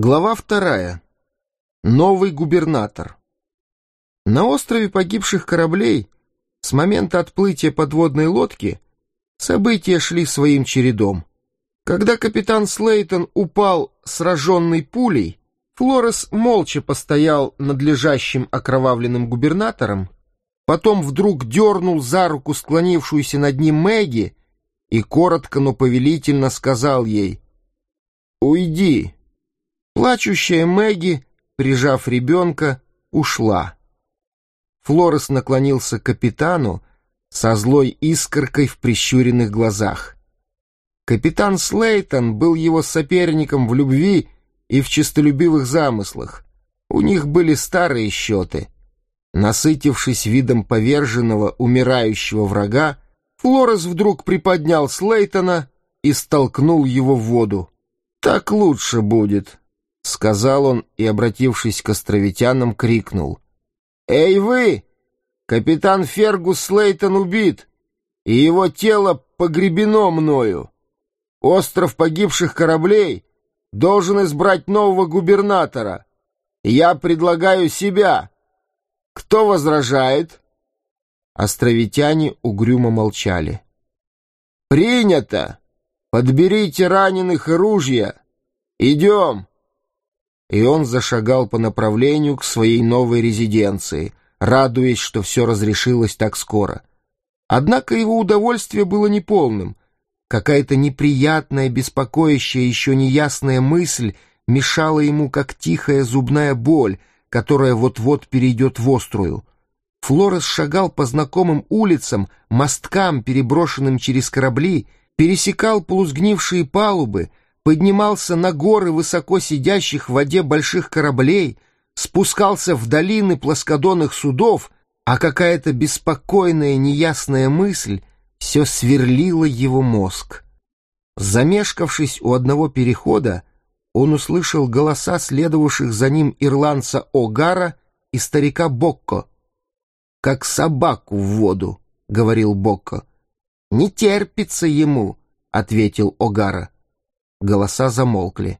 Глава вторая. Новый губернатор. На острове погибших кораблей с момента отплытия подводной лодки события шли своим чередом. Когда капитан Слейтон упал сраженный пулей, Флорес молча постоял над лежащим окровавленным губернатором, потом вдруг дернул за руку склонившуюся над ним Мэгги и коротко, но повелительно сказал ей «Уйди». Плачущая Мэгги, прижав ребенка, ушла. Флорес наклонился к капитану со злой искоркой в прищуренных глазах. Капитан Слейтон был его соперником в любви и в честолюбивых замыслах. У них были старые счеты. Насытившись видом поверженного, умирающего врага, Флорес вдруг приподнял Слейтона и столкнул его в воду. «Так лучше будет», — сказал он и, обратившись к островитянам, крикнул. «Эй вы! Капитан Фергус Слейтон убит, и его тело погребено мною. Остров погибших кораблей должен избрать нового губернатора. Я предлагаю себя. Кто возражает?» Островитяне угрюмо молчали. «Принято! Подберите раненых и ружья! Идем!» И он зашагал по направлению к своей новой резиденции, радуясь, что все разрешилось так скоро. Однако его удовольствие было неполным. Какая-то неприятная, беспокоящая, еще неясная мысль мешала ему, как тихая зубная боль, которая вот-вот перейдет в острую. Флорес шагал по знакомым улицам, мосткам, переброшенным через корабли, пересекал полусгнившие палубы, поднимался на горы высоко сидящих в воде больших кораблей, спускался в долины плоскодонных судов, а какая-то беспокойная неясная мысль все сверлила его мозг. Замешкавшись у одного перехода, он услышал голоса следовавших за ним ирландца Огара и старика Бокко. «Как собаку в воду», — говорил Бокко. «Не терпится ему», — ответил Огара. Голоса замолкли.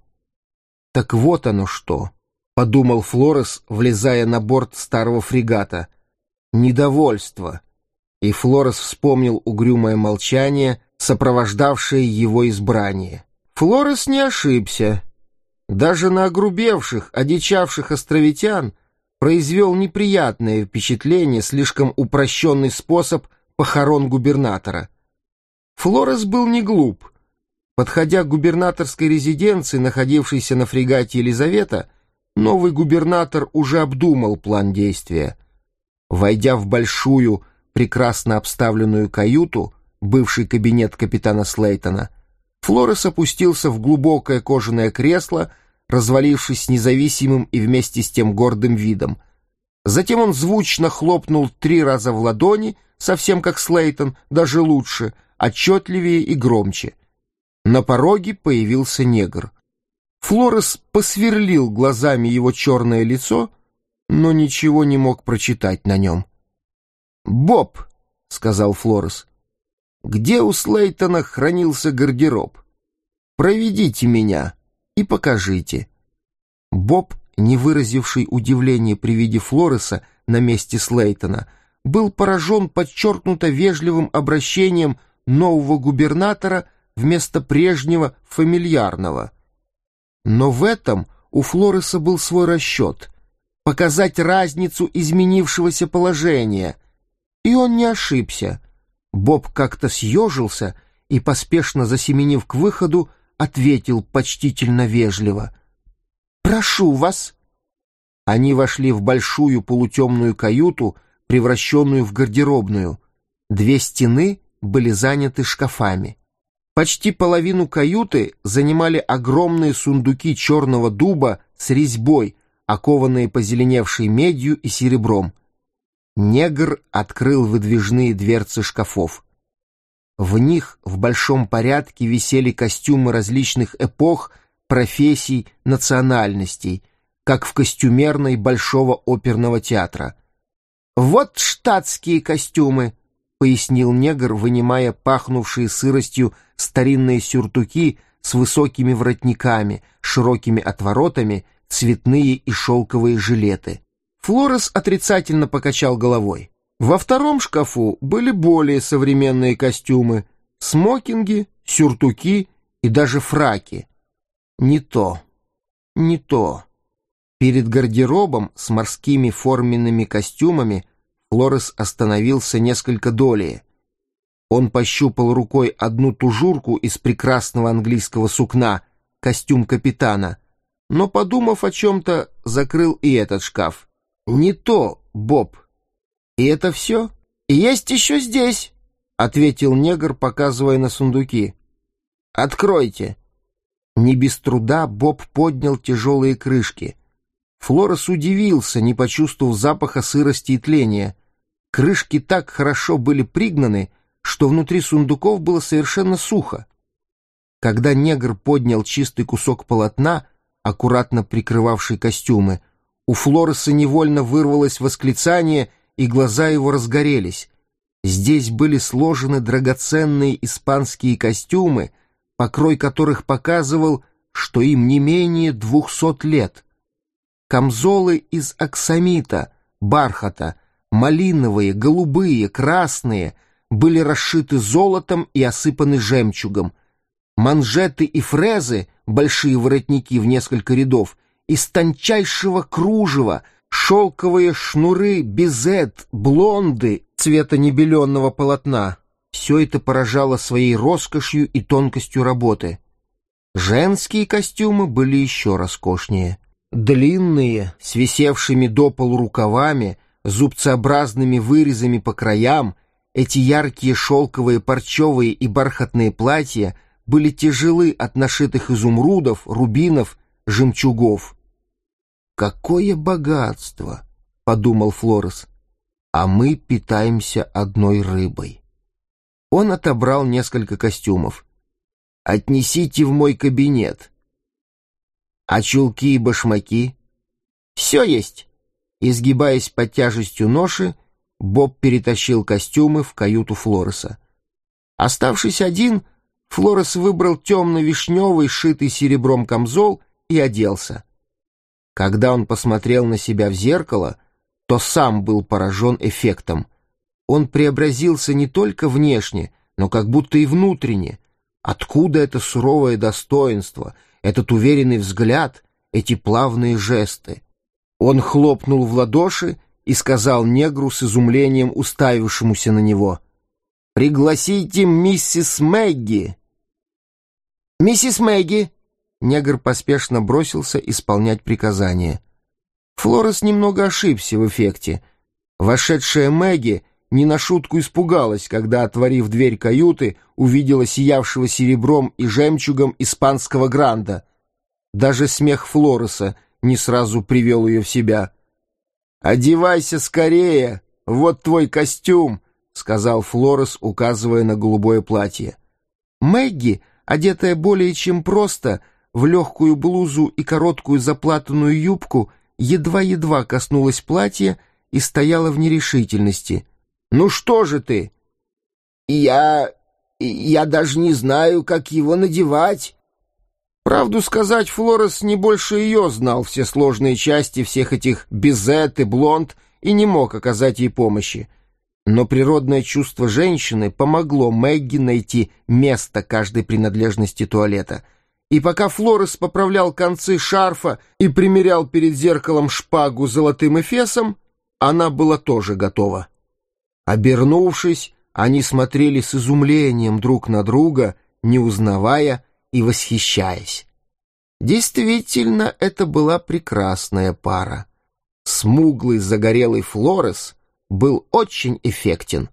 «Так вот оно что!» — подумал Флорес, влезая на борт старого фрегата. «Недовольство!» И Флорес вспомнил угрюмое молчание, сопровождавшее его избрание. Флорес не ошибся. Даже на огрубевших, одичавших островитян произвел неприятное впечатление слишком упрощенный способ похорон губернатора. Флорес был не глуп — Подходя к губернаторской резиденции, находившейся на фрегате Елизавета, новый губернатор уже обдумал план действия. Войдя в большую, прекрасно обставленную каюту, бывший кабинет капитана Слейтона, Флорес опустился в глубокое кожаное кресло, развалившись независимым и вместе с тем гордым видом. Затем он звучно хлопнул три раза в ладони, совсем как Слейтон, даже лучше, отчетливее и громче — на пороге появился негр. Флорес посверлил глазами его черное лицо, но ничего не мог прочитать на нем. «Боб», — сказал Флорес, — «где у Слейтона хранился гардероб? Проведите меня и покажите». Боб, не выразивший удивления при виде Флореса на месте Слейтона, был поражен подчеркнуто вежливым обращением нового губернатора — вместо прежнего фамильярного. Но в этом у Флореса был свой расчет — показать разницу изменившегося положения. И он не ошибся. Боб как-то съежился и, поспешно засеменив к выходу, ответил почтительно вежливо. «Прошу вас». Они вошли в большую полутемную каюту, превращенную в гардеробную. Две стены были заняты шкафами. Почти половину каюты занимали огромные сундуки черного дуба с резьбой, окованные позеленевшей медью и серебром. Негр открыл выдвижные дверцы шкафов. В них в большом порядке висели костюмы различных эпох, профессий, национальностей, как в костюмерной Большого оперного театра. «Вот штатские костюмы», — пояснил негр, вынимая пахнувшие сыростью старинные сюртуки с высокими воротниками, широкими отворотами, цветные и шелковые жилеты. Флорес отрицательно покачал головой. Во втором шкафу были более современные костюмы, смокинги, сюртуки и даже фраки. Не то, не то. Перед гардеробом с морскими форменными костюмами Флорес остановился несколько долее. Он пощупал рукой одну тужурку из прекрасного английского сукна, костюм капитана, но, подумав о чем-то, закрыл и этот шкаф. «Не то, Боб. И это все?» «Есть еще здесь», — ответил негр, показывая на сундуки. «Откройте». Не без труда Боб поднял тяжелые крышки. Флорес удивился, не почувствовав запаха сырости и тления. Крышки так хорошо были пригнаны, что внутри сундуков было совершенно сухо. Когда негр поднял чистый кусок полотна, аккуратно прикрывавший костюмы, у Флореса невольно вырвалось восклицание, и глаза его разгорелись. Здесь были сложены драгоценные испанские костюмы, покрой которых показывал, что им не менее двухсот лет — камзолы из аксамита, бархата, малиновые, голубые, красные, были расшиты золотом и осыпаны жемчугом. Манжеты и фрезы, большие воротники в несколько рядов, из тончайшего кружева, шелковые шнуры, безет, блонды цвета небеленного полотна. Все это поражало своей роскошью и тонкостью работы. Женские костюмы были еще роскошнее. Длинные, с висевшими до полу рукавами, зубцеобразными вырезами по краям, эти яркие шелковые, парчевые и бархатные платья были тяжелы от нашитых изумрудов, рубинов, жемчугов. «Какое богатство!» — подумал Флорес. «А мы питаемся одной рыбой». Он отобрал несколько костюмов. «Отнесите в мой кабинет», а чулки и башмаки? Все есть. Изгибаясь под тяжестью ноши, Боб перетащил костюмы в каюту Флореса. Оставшись один, Флорес выбрал темно-вишневый, шитый серебром камзол и оделся. Когда он посмотрел на себя в зеркало, то сам был поражен эффектом. Он преобразился не только внешне, но как будто и внутренне. Откуда это суровое достоинство — этот уверенный взгляд, эти плавные жесты. Он хлопнул в ладоши и сказал негру с изумлением, уставившемуся на него, «Пригласите миссис Мэгги!» «Миссис Мэгги!» Негр поспешно бросился исполнять приказание. Флорес немного ошибся в эффекте. Вошедшая Мэгги не на шутку испугалась, когда, отворив дверь каюты, увидела сиявшего серебром и жемчугом испанского гранда. Даже смех Флореса не сразу привел ее в себя. «Одевайся скорее! Вот твой костюм!» — сказал Флорес, указывая на голубое платье. Мэгги, одетая более чем просто, в легкую блузу и короткую заплатанную юбку, едва-едва коснулась платья и стояла в нерешительности — «Ну что же ты?» «Я... я даже не знаю, как его надевать». Правду сказать, Флорес не больше ее знал все сложные части всех этих безет и блонд и не мог оказать ей помощи. Но природное чувство женщины помогло Мэгги найти место каждой принадлежности туалета. И пока Флорес поправлял концы шарфа и примерял перед зеркалом шпагу с золотым эфесом, она была тоже готова. Обернувшись, они смотрели с изумлением друг на друга, не узнавая и восхищаясь. Действительно, это была прекрасная пара. Смуглый загорелый Флорес был очень эффектен.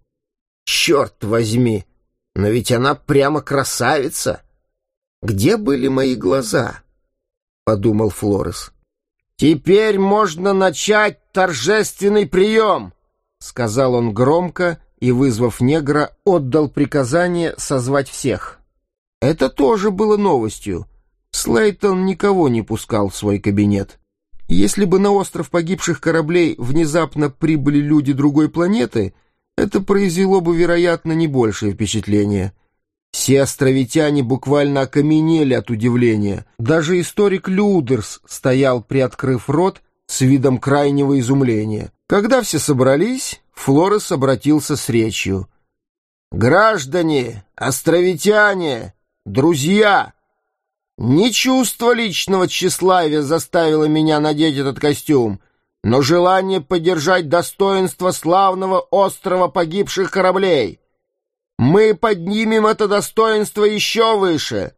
«Черт возьми! Но ведь она прямо красавица! Где были мои глаза?» — подумал Флорес. «Теперь можно начать торжественный прием!» — сказал он громко и, вызвав негра, отдал приказание созвать всех. Это тоже было новостью. Слейтон никого не пускал в свой кабинет. Если бы на остров погибших кораблей внезапно прибыли люди другой планеты, это произвело бы, вероятно, не большее впечатление. Все островитяне буквально окаменели от удивления. Даже историк Людерс стоял, приоткрыв рот, с видом крайнего изумления. Когда все собрались, Флорес обратился с речью. «Граждане, островитяне, друзья, не чувство личного тщеславия заставило меня надеть этот костюм, но желание поддержать достоинство славного острова погибших кораблей. Мы поднимем это достоинство еще выше.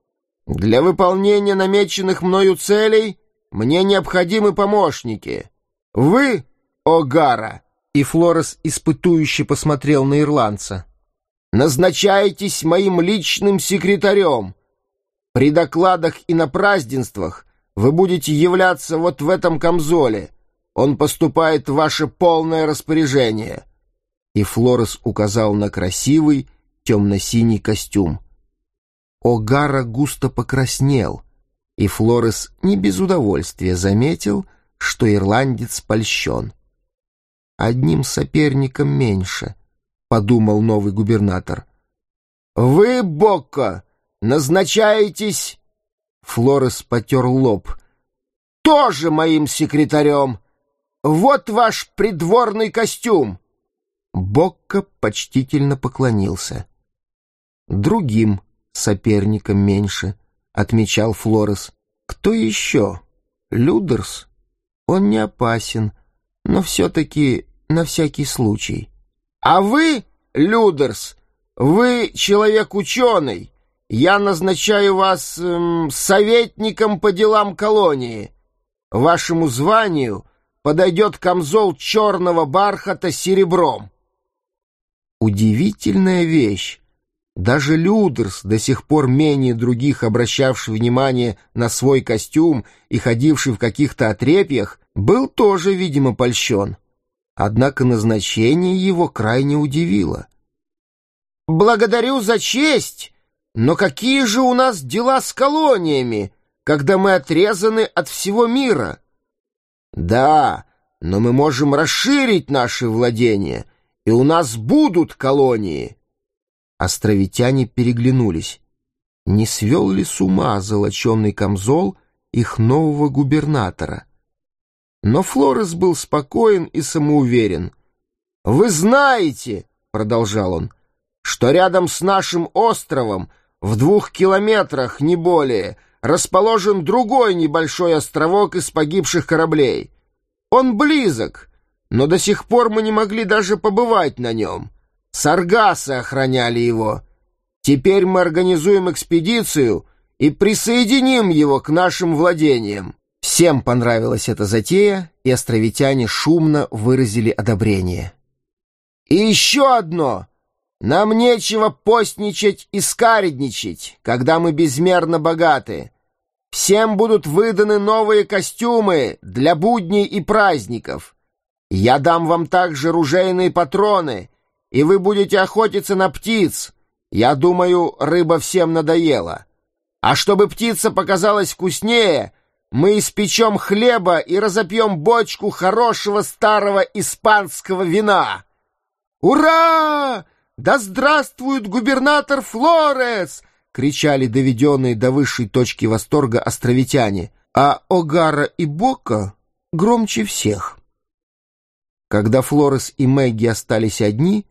Для выполнения намеченных мною целей мне необходимы помощники. Вы, Огара, и Флорес испытующе посмотрел на ирландца, назначаетесь моим личным секретарем. При докладах и на празднествах вы будете являться вот в этом камзоле. Он поступает в ваше полное распоряжение. И Флорес указал на красивый, темно-синий костюм. Огара густо покраснел, и Флорес не без удовольствия заметил, что ирландец польщен. «Одним соперником меньше», — подумал новый губернатор. «Вы, Бокко, назначаетесь...» Флорес потер лоб. «Тоже моим секретарем. Вот ваш придворный костюм». Бокко почтительно поклонился другим соперником меньше, отмечал Флорес. Кто еще? Людерс? Он не опасен, но все-таки на всякий случай. А вы, Людерс, вы человек-ученый. Я назначаю вас эм, советником по делам колонии. Вашему званию подойдет камзол черного бархата серебром. Удивительная вещь. Даже Людерс, до сих пор менее других обращавший внимание на свой костюм и ходивший в каких-то отрепьях, был тоже, видимо, польщен. Однако назначение его крайне удивило. «Благодарю за честь, но какие же у нас дела с колониями, когда мы отрезаны от всего мира?» «Да, но мы можем расширить наши владения, и у нас будут колонии». Островитяне переглянулись. Не свел ли с ума золоченный камзол их нового губернатора? Но Флорес был спокоен и самоуверен. «Вы знаете, — продолжал он, — что рядом с нашим островом, в двух километрах, не более, расположен другой небольшой островок из погибших кораблей. Он близок, но до сих пор мы не могли даже побывать на нем». Саргасы охраняли его. Теперь мы организуем экспедицию и присоединим его к нашим владениям. Всем понравилась эта затея, и островитяне шумно выразили одобрение. И еще одно. Нам нечего постничать и скаредничать, когда мы безмерно богаты. Всем будут выданы новые костюмы для будней и праздников. Я дам вам также ружейные патроны — и вы будете охотиться на птиц. Я думаю, рыба всем надоела. А чтобы птица показалась вкуснее, мы испечем хлеба и разопьем бочку хорошего старого испанского вина. Ура! Да здравствует губернатор Флорес! кричали доведенные до высшей точки восторга островитяне, а Огара и Бока громче всех. Когда Флорес и Мэгги остались одни,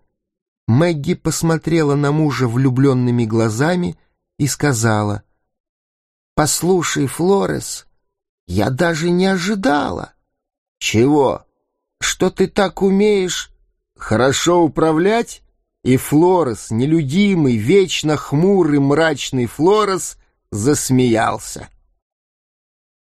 Мэгги посмотрела на мужа влюбленными глазами и сказала, «Послушай, Флорес, я даже не ожидала». «Чего? Что ты так умеешь хорошо управлять?» И Флорес, нелюдимый, вечно хмурый, мрачный Флорес, засмеялся.